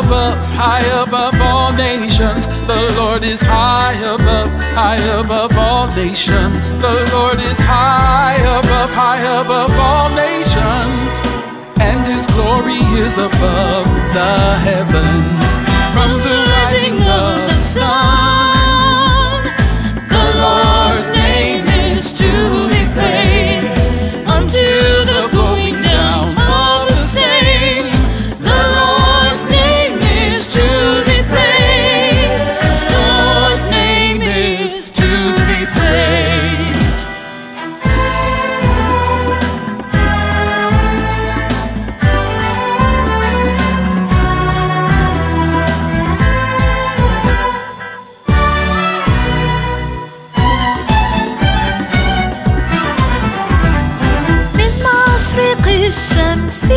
above, high above all nations. The Lord is high above, high above all nations. The Lord is high above, high above all nations. And his glory is above the heavens. From the rising الشمس